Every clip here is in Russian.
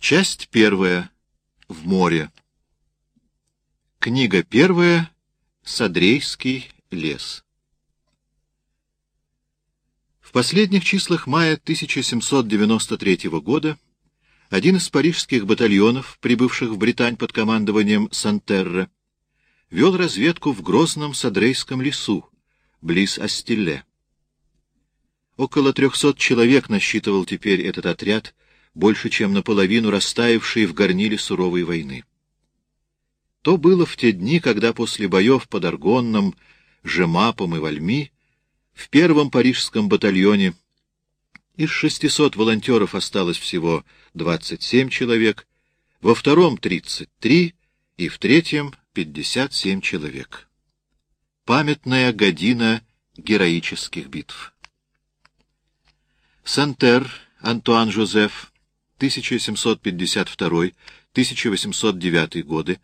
Часть первая. В море. Книга первая. Садрейский лес. В последних числах мая 1793 года один из парижских батальонов, прибывших в Британь под командованием Сантерра, вел разведку в грозном Садрейском лесу, близ Астилле. Около трехсот человек насчитывал теперь этот отряд, больше чем наполовину растаявший в горниле суровой войны. То было в те дни, когда после боев под Аргонном, Жемапом и Вальми в первом парижском батальоне из 600 волонтеров осталось всего 27 человек, во втором — 33 и в третьем — 57 человек. Памятная година героических битв. Сантер Антуан Жозеф, 1752-1809 годы,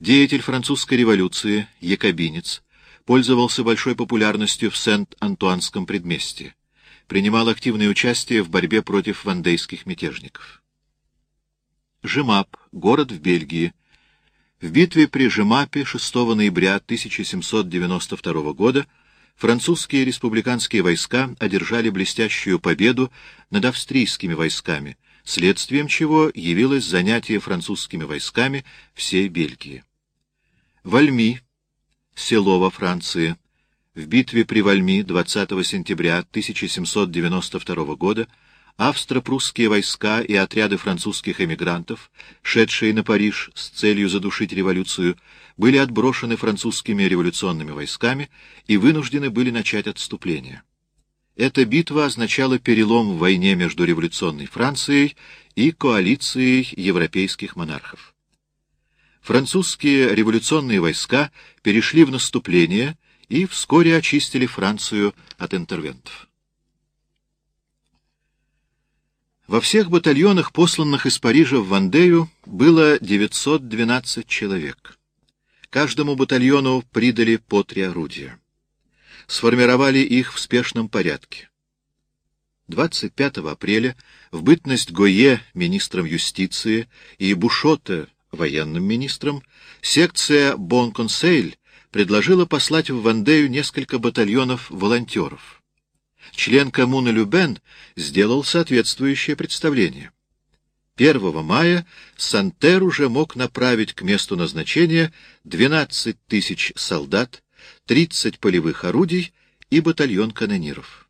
деятель французской революции, якобинец, пользовался большой популярностью в Сент-Антуанском предместье. Принимал активное участие в борьбе против вандейских мятежников. Жемап, город в Бельгии. В битве при Жемапе 6 ноября 1792 года французские республиканские войска одержали блестящую победу над австрийскими войсками, следствием чего явилось занятие французскими войсками всей Бельгии. Вальми, село во Франции. В битве при Вальми 20 сентября 1792 года австро-прусские войска и отряды французских эмигрантов, шедшие на Париж с целью задушить революцию, были отброшены французскими революционными войсками и вынуждены были начать отступление. Эта битва означала перелом в войне между революционной Францией и коалицией европейских монархов французские революционные войска перешли в наступление и вскоре очистили Францию от интервентов. Во всех батальонах, посланных из Парижа в Вандею, было 912 человек. Каждому батальону придали по три орудия. Сформировали их в спешном порядке. 25 апреля в бытность Гойе министром юстиции и Бушота военным министром, секция Бон-Консейль предложила послать в Вандею несколько батальонов волонтеров. Член коммуны Любен сделал соответствующее представление. 1 мая Сантер уже мог направить к месту назначения 12 тысяч солдат, 30 полевых орудий и батальон канониров.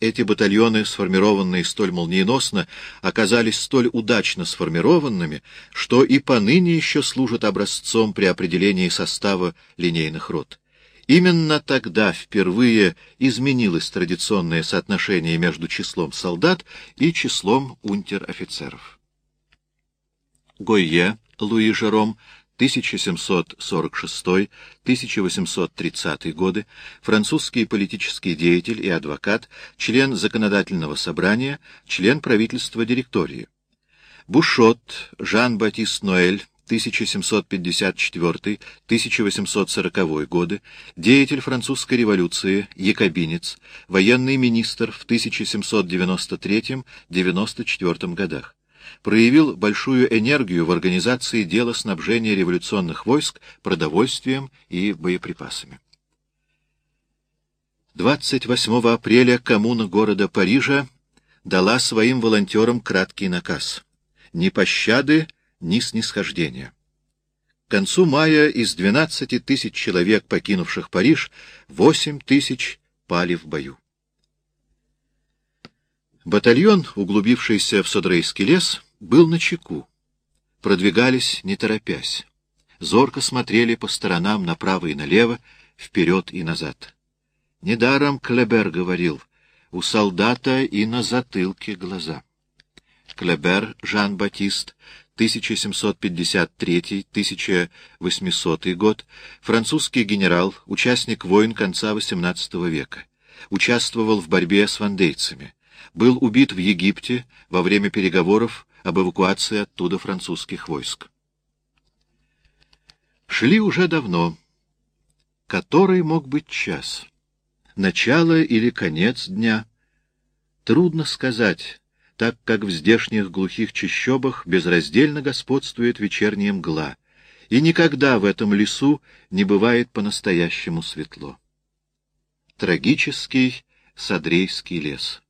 Эти батальоны, сформированные столь молниеносно, оказались столь удачно сформированными, что и поныне еще служат образцом при определении состава линейных рот. Именно тогда впервые изменилось традиционное соотношение между числом солдат и числом унтер-офицеров. Гойе Луи Жером 1746-1830 годы, французский политический деятель и адвокат, член законодательного собрания, член правительства директории. Бушот Жан-Батист Ноэль 1754-1840 годы, деятель французской революции, якобинец, военный министр в 1793-94 годах проявил большую энергию в организации дела снабжения революционных войск продовольствием и боеприпасами. 28 апреля коммуна города Парижа дала своим волонтерам краткий наказ — ни пощады, ни снисхождения. К концу мая из 12 тысяч человек, покинувших Париж, 8 тысяч пали в бою. Батальон, углубившийся в Содрейский лес, был на чеку. Продвигались, не торопясь. Зорко смотрели по сторонам направо и налево, вперед и назад. Недаром Клебер говорил, у солдата и на затылке глаза. Клебер Жан-Батист, 1753-1800 год, французский генерал, участник войн конца XVIII века. Участвовал в борьбе с вандейцами был убит в Египте во время переговоров об эвакуации оттуда французских войск. Шли уже давно. Который мог быть час? Начало или конец дня? Трудно сказать, так как в здешних глухих чащобах безраздельно господствует вечерняя мгла, и никогда в этом лесу не бывает по-настоящему светло. Трагический Садрейский лес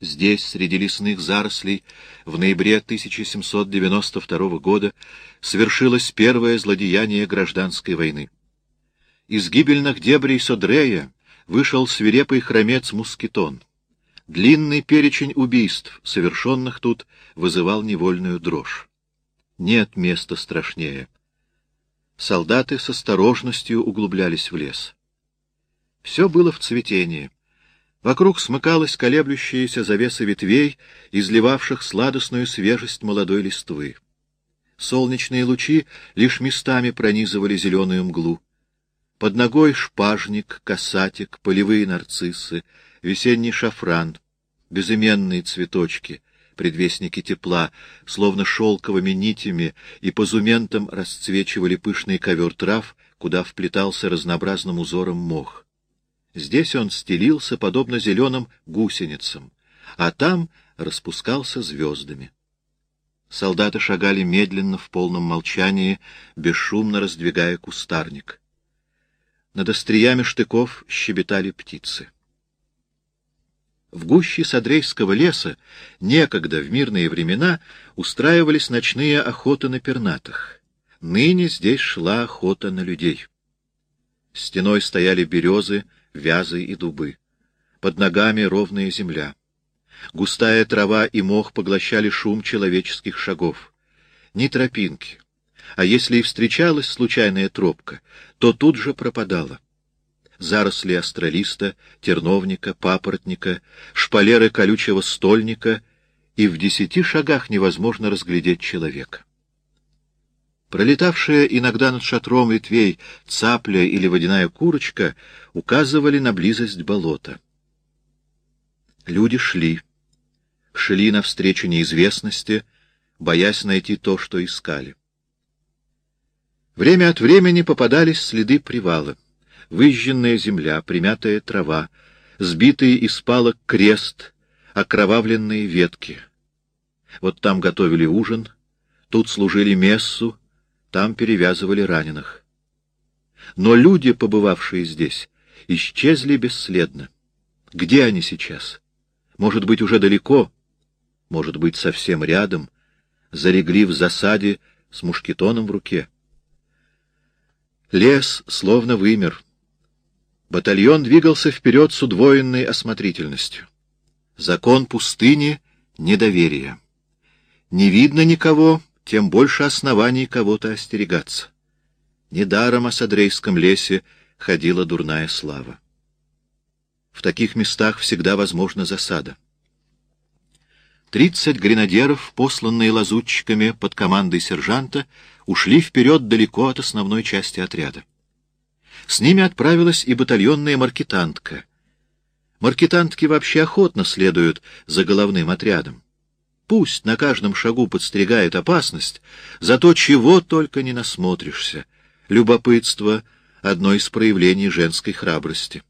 Здесь, среди лесных зарослей, в ноябре 1792 года совершилось первое злодеяние гражданской войны. Из гибельных дебрей Содрея вышел свирепый хромец Мускетон. Длинный перечень убийств, совершенных тут, вызывал невольную дрожь. Нет места страшнее. Солдаты с осторожностью углублялись в лес. Все было в цветении. Вокруг смыкалась колеблющаяся завеса ветвей, изливавших сладостную свежесть молодой листвы. Солнечные лучи лишь местами пронизывали зеленую мглу. Под ногой шпажник, касатик, полевые нарциссы, весенний шафран, безыменные цветочки, предвестники тепла, словно шелковыми нитями и позументом расцвечивали пышный ковер трав, куда вплетался разнообразным узором мох. Здесь он стелился, подобно зеленым гусеницам, а там распускался звездами. Солдаты шагали медленно, в полном молчании, бесшумно раздвигая кустарник. Над остриями штыков щебетали птицы. В гуще Садрейского леса некогда, в мирные времена, устраивались ночные охоты на пернатых. Ныне здесь шла охота на людей. Стеной стояли березы, вязы и дубы. Под ногами ровная земля. Густая трава и мох поглощали шум человеческих шагов. Ни тропинки. А если и встречалась случайная тропка, то тут же пропадала. Заросли астролиста, терновника, папоротника, шпалеры колючего стольника, и в десяти шагах невозможно разглядеть человека. Пролетавшая иногда над шатром ветвей цапля или водяная курочка указывали на близость болота. Люди шли. Шли навстречу неизвестности, боясь найти то, что искали. Время от времени попадались следы привала. Выжженная земля, примятая трава, сбитые из палок крест, окровавленные ветки. Вот там готовили ужин, тут служили мессу, там перевязывали раненых. Но люди, побывавшие здесь, исчезли бесследно. Где они сейчас? Может быть, уже далеко? Может быть, совсем рядом? Зарегли в засаде с мушкетоном в руке? Лес словно вымер. Батальон двигался вперед с удвоенной осмотрительностью. Закон пустыни — недоверие. Не видно никого, тем больше оснований кого-то остерегаться. Недаром о Садрейском лесе ходила дурная слава. В таких местах всегда возможна засада. Тридцать гренадеров, посланные лазутчиками под командой сержанта, ушли вперед далеко от основной части отряда. С ними отправилась и батальонная маркетантка. Маркетантки вообще охотно следуют за головным отрядом. Пусть на каждом шагу подстерегает опасность, зато чего только не насмотришься. Любопытство — одно из проявлений женской храбрости.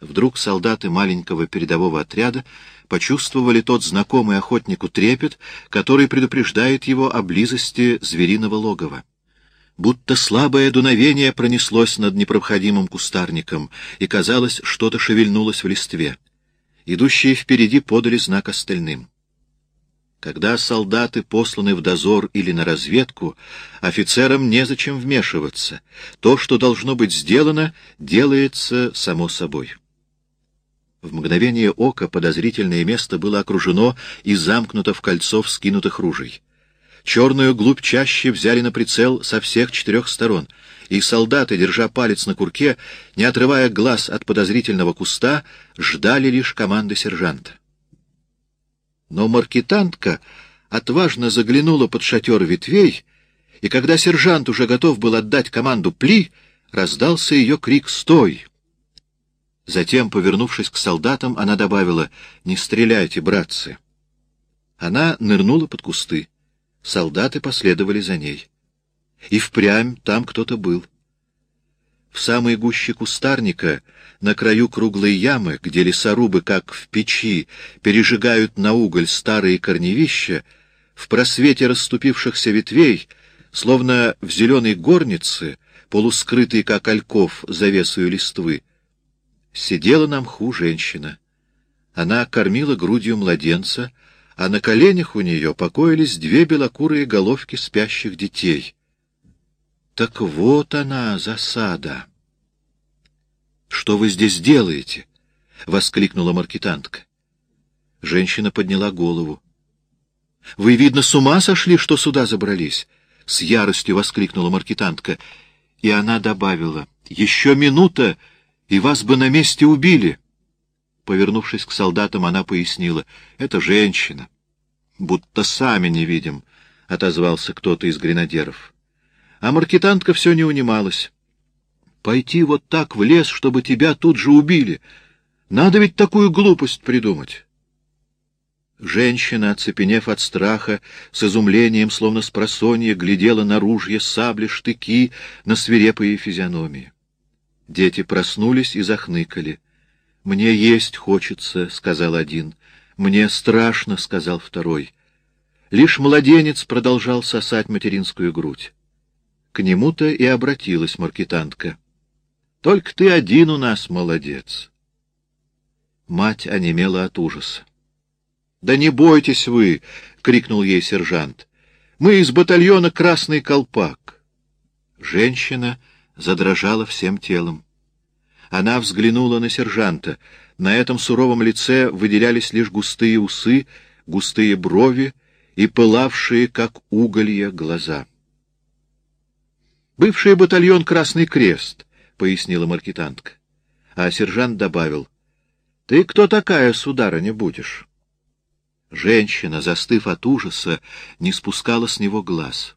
Вдруг солдаты маленького передового отряда почувствовали тот знакомый охотнику трепет, который предупреждает его о близости звериного логова. Будто слабое дуновение пронеслось над непроходимым кустарником, и, казалось, что-то шевельнулось в листве. Идущие впереди подали знак остальным. Когда солдаты посланы в дозор или на разведку, офицерам незачем вмешиваться. То, что должно быть сделано, делается само собой. В мгновение ока подозрительное место было окружено и замкнуто в кольцо вскинутых ружей. Черную глубь чаще взяли на прицел со всех четырех сторон, и солдаты, держа палец на курке, не отрывая глаз от подозрительного куста, ждали лишь команды сержанта. Но маркетантка отважно заглянула под шатер ветвей, и когда сержант уже готов был отдать команду «Пли», раздался ее крик «Стой!». Затем, повернувшись к солдатам, она добавила «Не стреляйте, братцы!». Она нырнула под кусты. Солдаты последовали за ней. И впрямь там кто-то был. В самой гуще кустарника, на краю круглой ямы, где лесорубы, как в печи, пережигают на уголь старые корневища, в просвете расступившихся ветвей, словно в зеленой горнице, полускрытой, как ольков, завесою листвы, сидела на мху женщина. Она кормила грудью младенца, а на коленях у нее покоились две белокурые головки спящих детей. Так вот она, засада. — Что вы здесь делаете? — воскликнула маркетантка. Женщина подняла голову. — Вы, видно, с ума сошли, что сюда забрались? — с яростью воскликнула маркетантка. И она добавила. — Еще минута, и вас бы на месте убили. Повернувшись к солдатам, она пояснила. — Это женщина. — Будто сами не видим, — отозвался кто-то из гренадеров. А маркетантка все не унималась. Пойти вот так в лес, чтобы тебя тут же убили. Надо ведь такую глупость придумать. Женщина, оцепенев от страха, с изумлением, словно с просонья, глядела на ружья, сабли, штыки, на свирепые физиономии. Дети проснулись и захныкали. «Мне есть хочется», — сказал один. «Мне страшно», — сказал второй. Лишь младенец продолжал сосать материнскую грудь. К нему-то и обратилась маркетантка. — Только ты один у нас молодец. Мать онемела от ужаса. — Да не бойтесь вы! — крикнул ей сержант. — Мы из батальона «Красный колпак». Женщина задрожала всем телом. Она взглянула на сержанта. На этом суровом лице выделялись лишь густые усы, густые брови и пылавшие, как уголья, глаза. Бывший батальон «Красный крест», — пояснила маркетантка. А сержант добавил, — Ты кто такая, сударыня, будешь? Женщина, застыв от ужаса, не спускала с него глаз.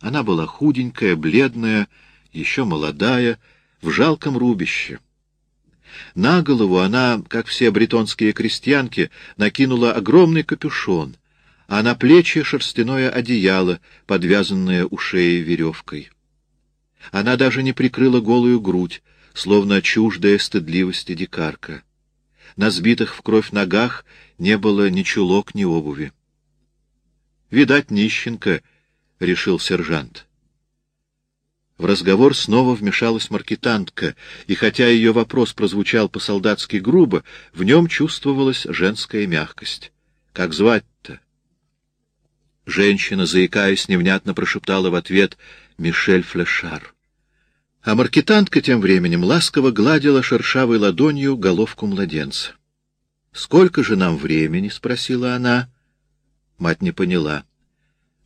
Она была худенькая, бледная, еще молодая, в жалком рубище. На голову она, как все бретонские крестьянки, накинула огромный капюшон, а на плечи шерстяное одеяло, подвязанное у шеи веревкой. Она даже не прикрыла голую грудь, словно чуждая стыдливости дикарка. На сбитых в кровь ногах не было ни чулок, ни обуви. «Видать, нищенка», — решил сержант. В разговор снова вмешалась маркетантка, и хотя ее вопрос прозвучал по-солдатски грубо, в нем чувствовалась женская мягкость. «Как звать-то?» Женщина, заикаясь, невнятно прошептала в ответ «Мишель Флешар». А маркетантка тем временем ласково гладила шершавой ладонью головку младенца. «Сколько же нам времени?» — спросила она. Мать не поняла.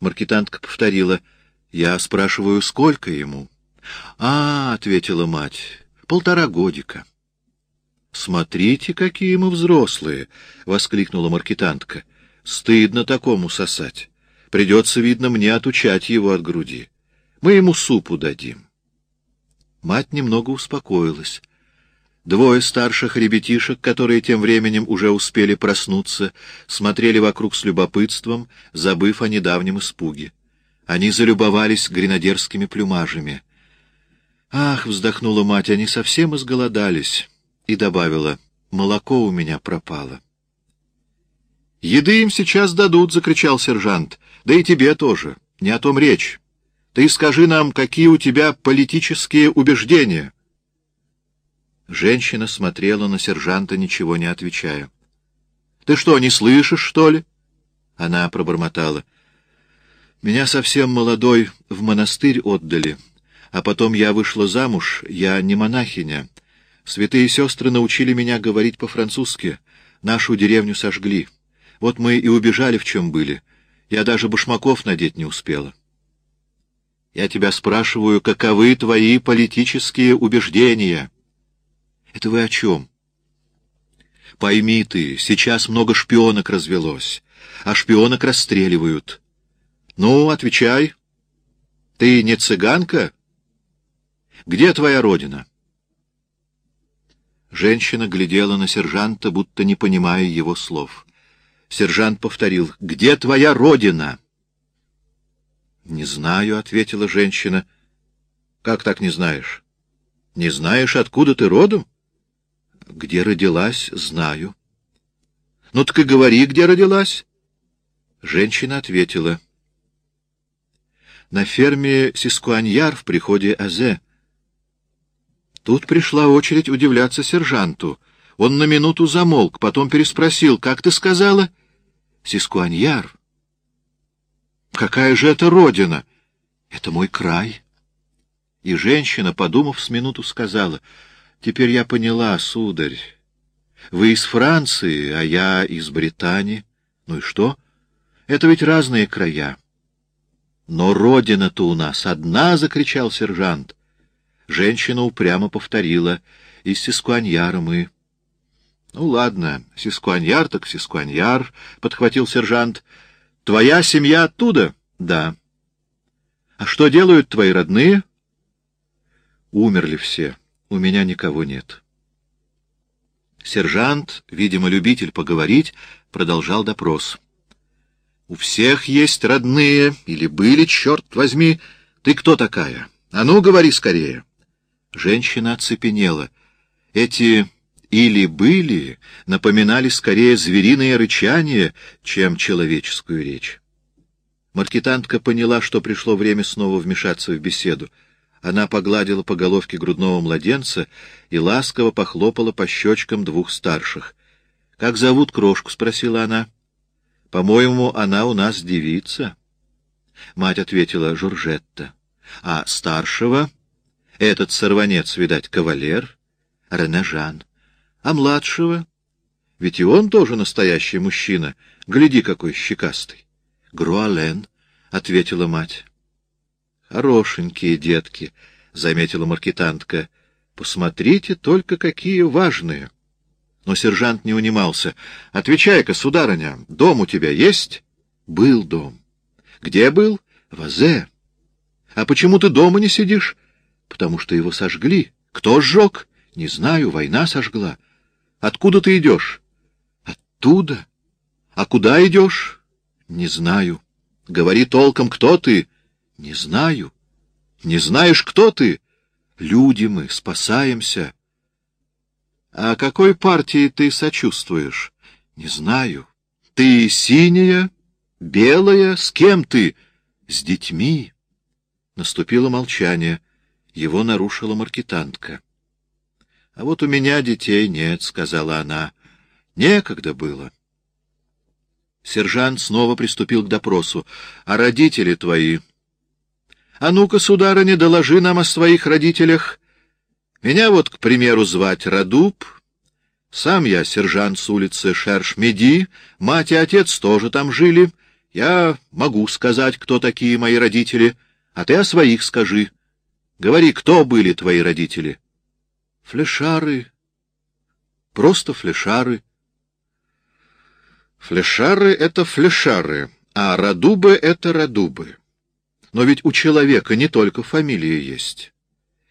Маркетантка повторила. «Я спрашиваю, сколько ему?» «А, — ответила мать, — полтора годика». «Смотрите, какие мы взрослые!» — воскликнула маркетантка. «Стыдно такому сосать. Придется, видно, мне отучать его от груди. Мы ему супу дадим». Мать немного успокоилась. Двое старших ребятишек, которые тем временем уже успели проснуться, смотрели вокруг с любопытством, забыв о недавнем испуге. Они залюбовались гренадерскими плюмажами. «Ах!» — вздохнула мать, — «они совсем изголодались!» И добавила, «молоко у меня пропало». «Еды им сейчас дадут!» — закричал сержант. «Да и тебе тоже. Не о том речь. Ты скажи нам, какие у тебя политические убеждения?» Женщина смотрела на сержанта, ничего не отвечая. «Ты что, не слышишь, что ли?» Она пробормотала. «Меня совсем молодой в монастырь отдали, а потом я вышла замуж, я не монахиня. Святые сестры научили меня говорить по-французски, нашу деревню сожгли. Вот мы и убежали, в чем были. Я даже башмаков надеть не успела». Я тебя спрашиваю, каковы твои политические убеждения? Это вы о чем? Пойми ты, сейчас много шпионок развелось, а шпионок расстреливают. Ну, отвечай. Ты не цыганка? Где твоя родина? Женщина глядела на сержанта, будто не понимая его слов. Сержант повторил, «Где твоя родина?» — Не знаю, — ответила женщина. — Как так не знаешь? Не знаешь, откуда ты родом? Где родилась, знаю. Ну так и говори, где родилась. Женщина ответила. На ферме Сискуаньяр в приходе Азе. Тут пришла очередь удивляться сержанту. Он на минуту замолк, потом переспросил. «Как ты сказала?» «Сискуаньяр». «Какая же это родина?» «Это мой край». И женщина, подумав с минуту, сказала, «Теперь я поняла, сударь, вы из Франции, а я из Британии. Ну и что? Это ведь разные края». «Но родина-то у нас одна!» — закричал сержант. Женщина упрямо повторила. «Из Сискуаньяра мы». «Ну, ладно, Сискуаньяр так Сискуаньяр», — подхватил сержант. «Твоя семья оттуда?» «Да». «А что делают твои родные?» Умерли все. У меня никого нет. Сержант, видимо, любитель поговорить, продолжал допрос. У всех есть родные, или были, черт возьми. Ты кто такая? А ну, говори скорее. Женщина оцепенела. Эти «или были» напоминали скорее звериное рычание, чем человеческую речь. Маркетантка поняла, что пришло время снова вмешаться в беседу. Она погладила по головке грудного младенца и ласково похлопала по щечкам двух старших. — Как зовут крошку? — спросила она. — По-моему, она у нас девица. Мать ответила Журжетта. — А старшего? Этот сорванец, видать, кавалер? Ренежан. А младшего? Ведь и он тоже настоящий мужчина. Гляди, какой щекастый. — Груален, — ответила мать. Хорошенькие детки, — заметила маркетантка. — Посмотрите только, какие важные. Но сержант не унимался. — Отвечай-ка, сударыня, дом у тебя есть? — Был дом. — Где был? — В Азе. — А почему ты дома не сидишь? — Потому что его сожгли. — Кто сжег? — Не знаю, война сожгла. — Откуда ты идешь? — Оттуда. — А куда идешь? — Не знаю. — Говори толком, кто ты? — не знаю. Не знаешь, кто ты? Люди мы, спасаемся. А какой партии ты сочувствуешь? Не знаю. Ты синяя, белая, с кем ты? С детьми. Наступило молчание. Его нарушила маркетантка. — А вот у меня детей нет, — сказала она. — Некогда было. Сержант снова приступил к допросу. — А родители твои а ну-ка, сударыня, доложи нам о своих родителях. Меня вот, к примеру, звать Радуб. Сам я сержант с улицы Шерш-Меди, мать и отец тоже там жили. Я могу сказать, кто такие мои родители, а ты о своих скажи. Говори, кто были твои родители? Флешары. Просто флешары. Флешары — это флешары, а радубы — это радубы. Но ведь у человека не только фамилия есть.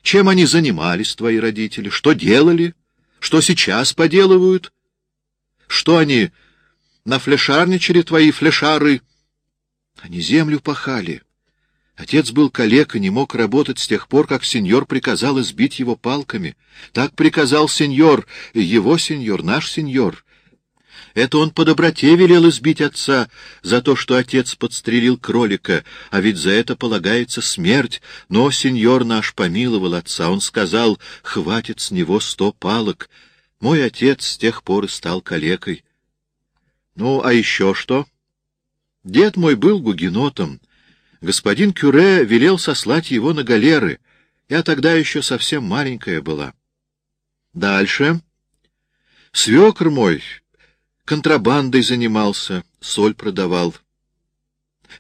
Чем они занимались, твои родители? Что делали? Что сейчас поделывают? Что они нафлешарничали, твои флешары? Они землю пахали. Отец был калек и не мог работать с тех пор, как сеньор приказал избить его палками. Так приказал сеньор, его сеньор, наш сеньор. Это он по доброте велел избить отца за то, что отец подстрелил кролика, а ведь за это полагается смерть. Но сеньор наш помиловал отца, он сказал, хватит с него сто палок. Мой отец с тех пор и стал калекой. Ну, а еще что? Дед мой был гугенотом. Господин Кюре велел сослать его на галеры. Я тогда еще совсем маленькая была. Дальше. Свекр мой контрабандой занимался, соль продавал.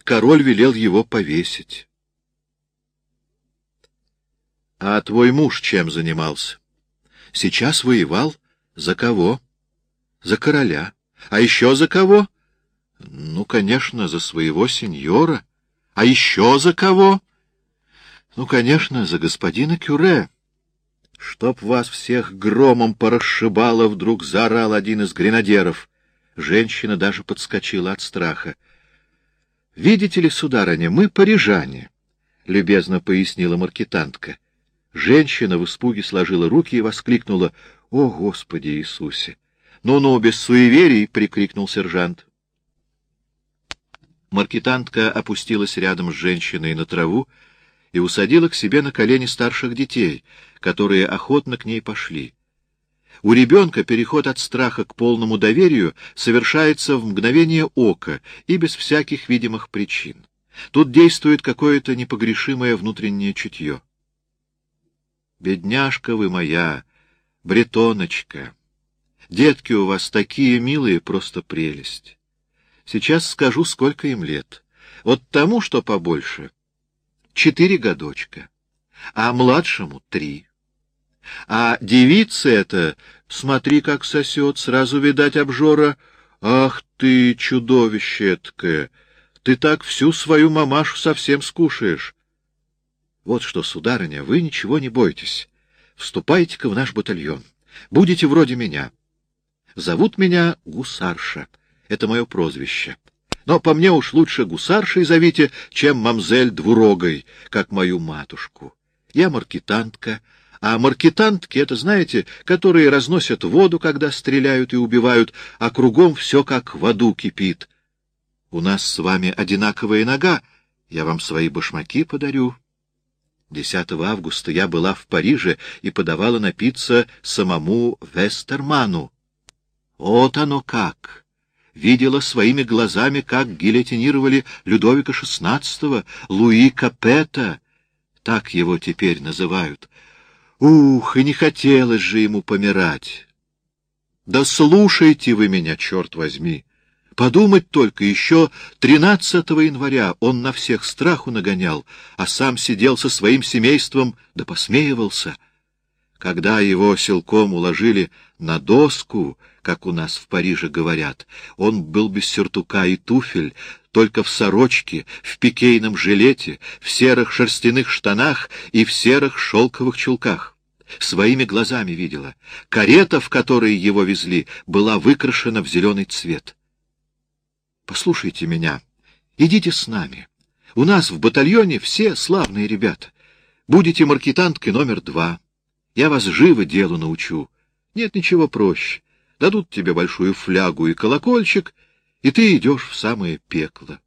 Король велел его повесить. — А твой муж чем занимался? — Сейчас воевал. За кого? — За короля. А еще за кого? — Ну, конечно, за своего сеньора. А еще за кого? — Ну, конечно, за господина Кюре. — Чтоб вас всех громом порасшибало, вдруг заорал один из гренадеров. Женщина даже подскочила от страха. — Видите ли, сударыня, мы парижане, — любезно пояснила маркетантка. Женщина в испуге сложила руки и воскликнула «О, Господи Иисусе!» «Ну-ну, без суеверий!» — прикрикнул сержант. Маркетантка опустилась рядом с женщиной на траву и усадила к себе на колени старших детей, которые охотно к ней пошли. У ребенка переход от страха к полному доверию совершается в мгновение ока и без всяких видимых причин. Тут действует какое-то непогрешимое внутреннее чутье. «Бедняжка вы моя, бретоночка! Детки у вас такие милые, просто прелесть! Сейчас скажу, сколько им лет. Вот тому, что побольше, четыре годочка, а младшему — три». А девица эта, смотри, как сосет, сразу, видать, обжора. Ах ты, чудовище эткое! Ты так всю свою мамашу совсем скушаешь. Вот что, сударыня, вы ничего не бойтесь. Вступайте-ка в наш батальон. Будете вроде меня. Зовут меня Гусарша. Это мое прозвище. Но по мне уж лучше гусаршей зовите, чем мамзель двурогой, как мою матушку. Я маркетантка, а маркетантки — это, знаете, которые разносят воду, когда стреляют и убивают, а кругом все как в аду кипит. У нас с вами одинаковая нога, я вам свои башмаки подарю. 10 августа я была в Париже и подавала напиться самому Вестерману. Вот оно как! Видела своими глазами, как гильотинировали Людовика XVI, Луи Капета, так его теперь называют, Ух, и не хотелось же ему помирать. Да слушайте вы меня, черт возьми! Подумать только, еще 13 января он на всех страху нагонял, а сам сидел со своим семейством да посмеивался. Когда его силком уложили на доску, как у нас в Париже говорят, он был без сюртука и туфель, только в сорочке, в пикейном жилете, в серых шерстяных штанах и в серых шелковых чулках. Своими глазами видела. Карета, в которой его везли, была выкрашена в зеленый цвет. Послушайте меня. Идите с нами. У нас в батальоне все славные ребята. Будете маркетанткой номер два. Я вас живо делу научу. Нет ничего проще. Дадут тебе большую флягу и колокольчик, и ты идешь в самое пекло.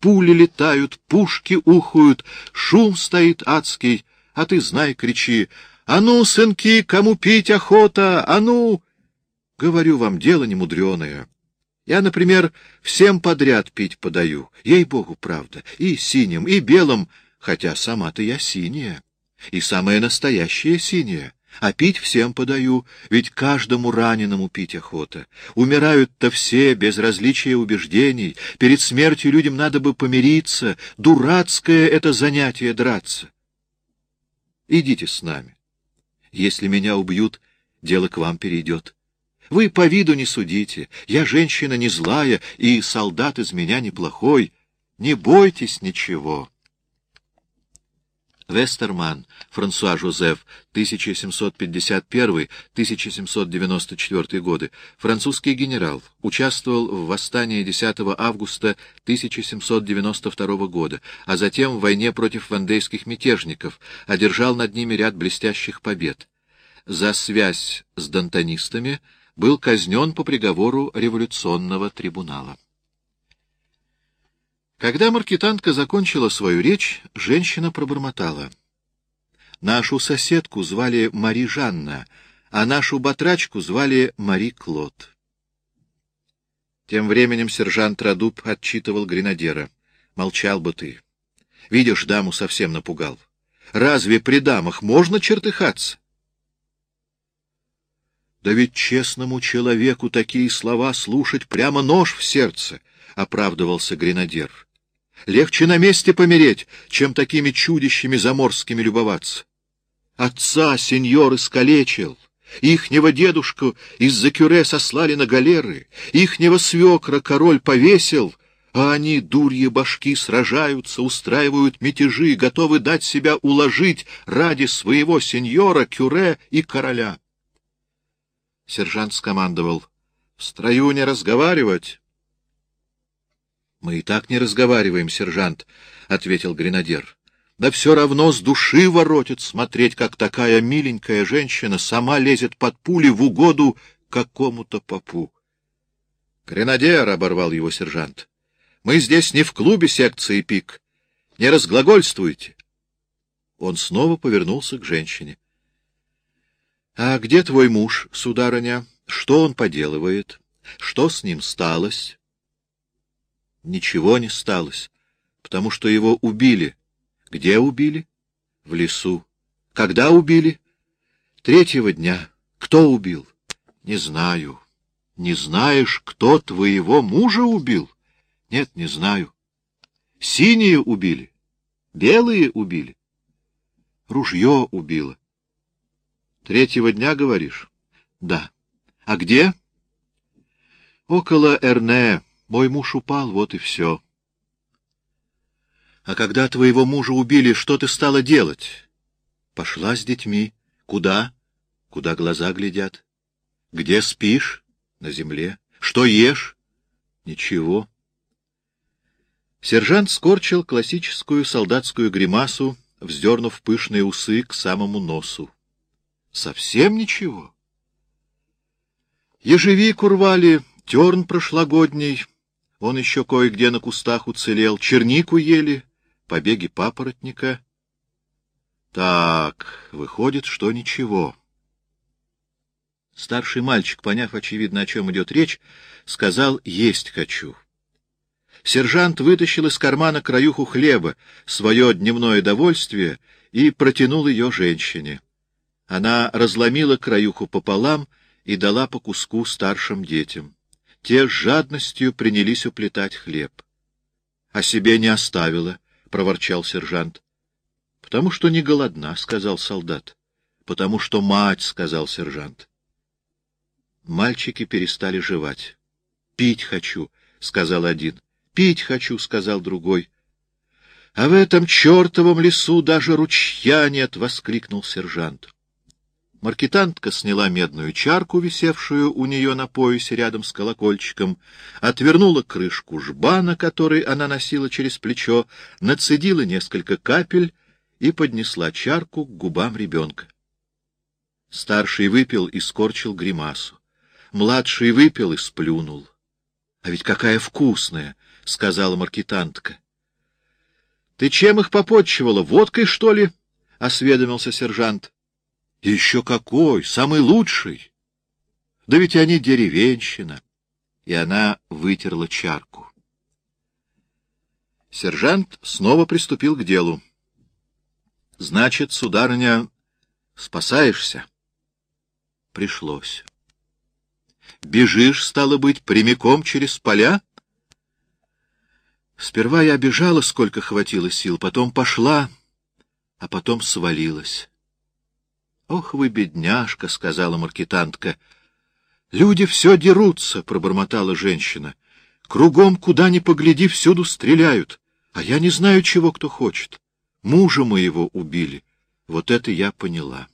Пули летают, пушки ухают, шум стоит адский, а ты, знай, кричи «А ну, сынки, кому пить охота? А ну!» Говорю вам, дело немудреное. Я, например, всем подряд пить подаю, ей-богу, правда, и синим, и белым, хотя сама-то я синяя, и самая настоящая синяя. А пить всем подаю, ведь каждому раненому пить охота. Умирают-то все, без различия убеждений. Перед смертью людям надо бы помириться. Дурацкое это занятие драться. Идите с нами. Если меня убьют, дело к вам перейдет. Вы по виду не судите. Я женщина не злая, и солдат из меня неплохой. Не бойтесь ничего. Вестерман, Франсуа Жозеф, 1751-1794 годы, французский генерал, участвовал в восстании 10 августа 1792 года, а затем в войне против вандейских мятежников, одержал над ними ряд блестящих побед. За связь с дантонистами был казнен по приговору революционного трибунала. Когда маркетантка закончила свою речь, женщина пробормотала. Нашу соседку звали Мари Жанна, а нашу батрачку звали Мари Клод. Тем временем сержант Радуб отчитывал гренадера. «Молчал бы ты. Видишь, даму совсем напугал. Разве при дамах можно чертыхаться?» «Да ведь честному человеку такие слова слушать прямо нож в сердце», — оправдывался гренадер. Легче на месте помереть, чем такими чудищами заморскими любоваться. Отца сеньор искалечил, ихнего дедушку из-за кюре сослали на галеры, ихнего свекра король повесил, а они, дурьи башки, сражаются, устраивают мятежи, готовы дать себя уложить ради своего сеньора, кюре и короля. Сержант скомандовал — в строю не разговаривать. — Мы и так не разговариваем, сержант, — ответил гренадер. Да все равно с души воротит смотреть, как такая миленькая женщина сама лезет под пули в угоду какому-то попу. «Гренадер!» — оборвал его сержант. «Мы здесь не в клубе секции ПИК. Не разглагольствуйте!» Он снова повернулся к женщине. — А где твой муж, сударыня? Что он поделывает? Что с ним сталось? — Ничего не сталось, потому что его убили. Где убили? — В лесу. Когда убили? — Третьего дня. Кто убил? — Не знаю. — Не знаешь, кто твоего мужа убил? — Нет, не знаю. — Синие убили? Белые убили? Ружье убило. Третьего дня, говоришь? Да. А где? Около Эрне. Мой муж упал, вот и все. А когда твоего мужа убили, что ты стала делать? Пошла с детьми. Куда? Куда глаза глядят. Где спишь? На земле. Что ешь? Ничего. Сержант скорчил классическую солдатскую гримасу, вздернув пышные усы к самому носу. Совсем ничего. Ежевику рвали, терн прошлогодний, он еще кое-где на кустах уцелел, чернику ели, побеги папоротника. Так, выходит, что ничего. Старший мальчик, поняв, очевидно, о чем идет речь, сказал «есть хочу». Сержант вытащил из кармана краюху хлеба, свое дневное довольствие, и протянул ее женщине. Она разломила краюху пополам и дала по куску старшим детям. Те с жадностью принялись уплетать хлеб. — А себе не оставила, — проворчал сержант. — Потому что не голодна, — сказал солдат. — Потому что мать, — сказал сержант. Мальчики перестали жевать. — Пить хочу, — сказал один. Пить хочу, — сказал другой. — А в этом чертовом лесу даже ручья нет, — воскликнул сержант. Маркетантка сняла медную чарку, висевшую у нее на поясе рядом с колокольчиком, отвернула крышку жбана, который она носила через плечо, нацедила несколько капель и поднесла чарку к губам ребенка. Старший выпил и скорчил гримасу. Младший выпил и сплюнул. — А ведь какая вкусная! — сказала маркетантка. — Ты чем их попотчевала? Водкой, что ли? — осведомился сержант. — Еще какой! Самый лучший! Да ведь они деревенщина! И она вытерла чарку. Сержант снова приступил к делу. — Значит, сударыня, спасаешься? Пришлось. — Бежишь, стало быть, прямиком через поля? — Сперва я бежала, сколько хватило сил, потом пошла, а потом свалилась. — Ох вы, бедняжка, — сказала маркетантка. — Люди все дерутся, — пробормотала женщина. — Кругом, куда ни погляди, всюду стреляют, а я не знаю, чего кто хочет. Мужа моего убили. Вот это я поняла.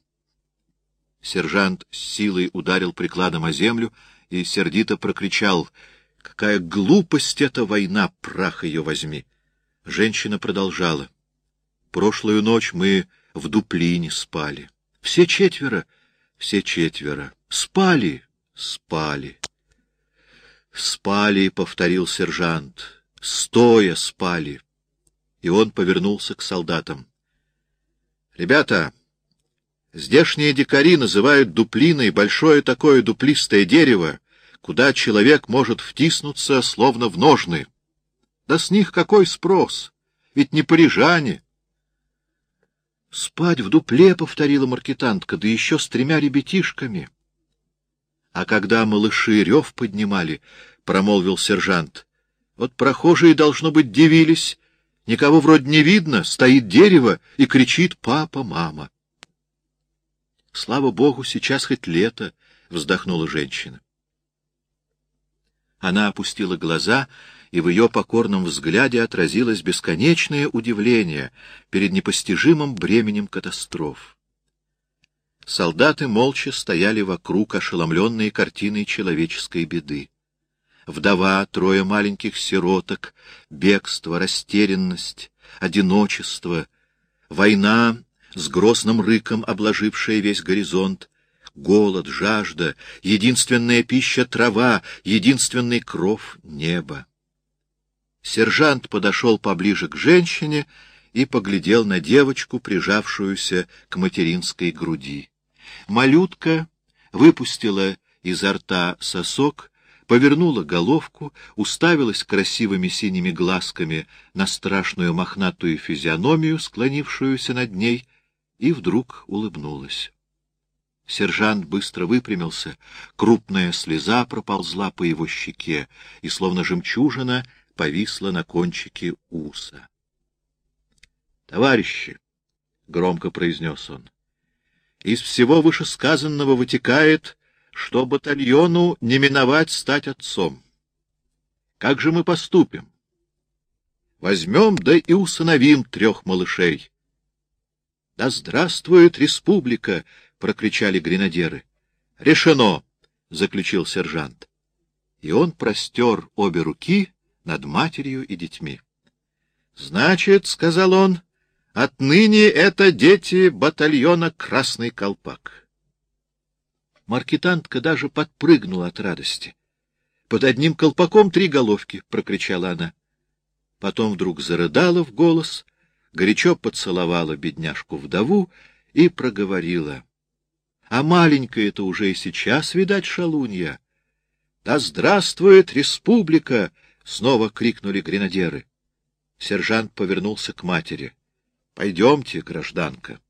Сержант с силой ударил прикладом о землю и сердито прокричал — Какая глупость эта война, прах ее возьми! Женщина продолжала. Прошлую ночь мы в дуплине спали. Все четверо, все четверо. Спали, спали. Спали, — повторил сержант, — стоя спали. И он повернулся к солдатам. — Ребята, здешние дикари называют дуплиной большое такое дуплистое дерево, куда человек может втиснуться, словно в ножны. Да с них какой спрос? Ведь не парижане. — Спать в дупле, — повторила маркетантка, — да еще с тремя ребятишками. А когда малыши рев поднимали, — промолвил сержант, — вот прохожие, должно быть, дивились. Никого вроде не видно, стоит дерево и кричит «папа, мама». Слава богу, сейчас хоть лето, — вздохнула женщина. Она опустила глаза, и в ее покорном взгляде отразилось бесконечное удивление перед непостижимым бременем катастроф. Солдаты молча стояли вокруг, ошеломленные картиной человеческой беды. Вдова, трое маленьких сироток, бегство, растерянность, одиночество. война, с грозным рыком обложившая весь горизонт, голод, жажда, единственная пища — трава, единственный кров — небо. Сержант подошел поближе к женщине и поглядел на девочку, прижавшуюся к материнской груди. Малютка выпустила изо рта сосок, повернула головку, уставилась красивыми синими глазками на страшную мохнатую физиономию, склонившуюся над ней, и вдруг улыбнулась. Сержант быстро выпрямился, крупная слеза проползла по его щеке и, словно жемчужина, повисла на кончике уса. — Товарищи! — громко произнес он. — Из всего вышесказанного вытекает, что батальону не миновать стать отцом. Как же мы поступим? Возьмем, да и усыновим трех малышей. — Да здравствует республика! — прокричали гренадеры. — Решено! — заключил сержант. И он простер обе руки над матерью и детьми. — Значит, — сказал он, — отныне это дети батальона «Красный колпак». Маркетантка даже подпрыгнула от радости. — Под одним колпаком три головки! — прокричала она. Потом вдруг зарыдала в голос, горячо поцеловала бедняжку-вдову и проговорила. — А маленькая-то уже и сейчас, видать, шалунья. — Да здравствует республика! — снова крикнули гренадеры. Сержант повернулся к матери. — Пойдемте, гражданка.